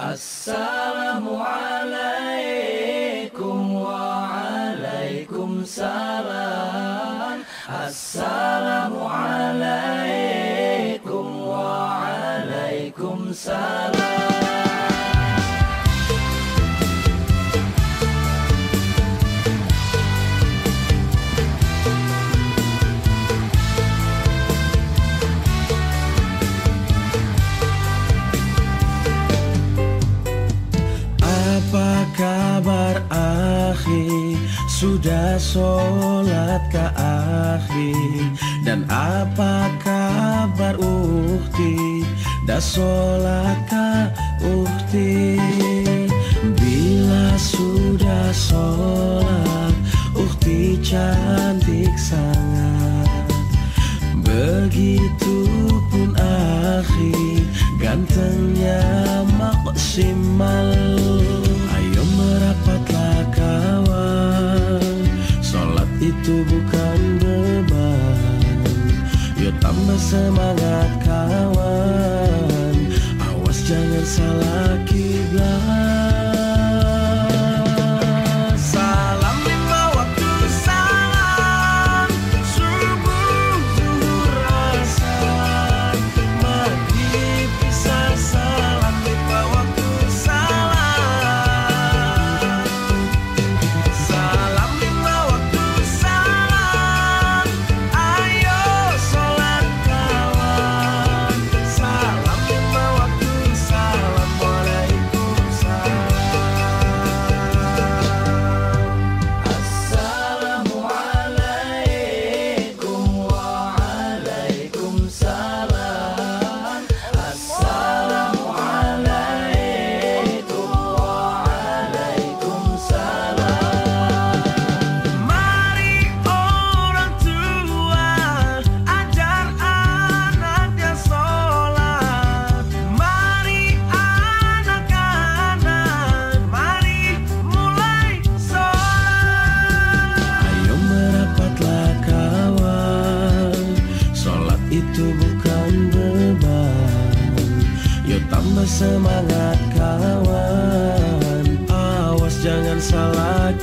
السلام عليكم وعليكم سلام السلام عليكم وعليكم سلام Sudah sholatkah akhi Dan apa kabar uhti? Dah sholatkah uhti? Bila sudah sholat uhti cantik sangat Begitupun akhi Gantengnya maksimal semangat kawan. Awas jangan salah kiblat. Semangat kawan. Awas jangan salah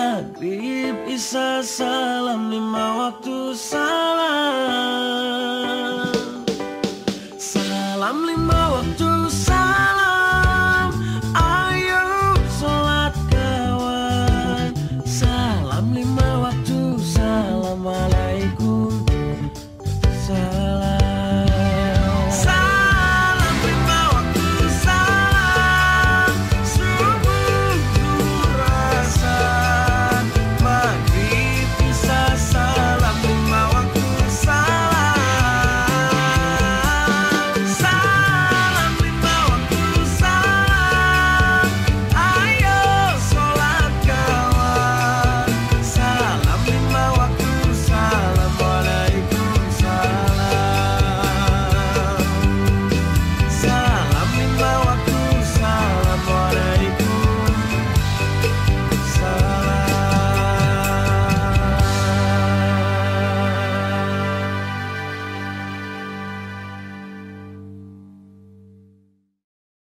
maghrib, isa, salam lima waktu salam.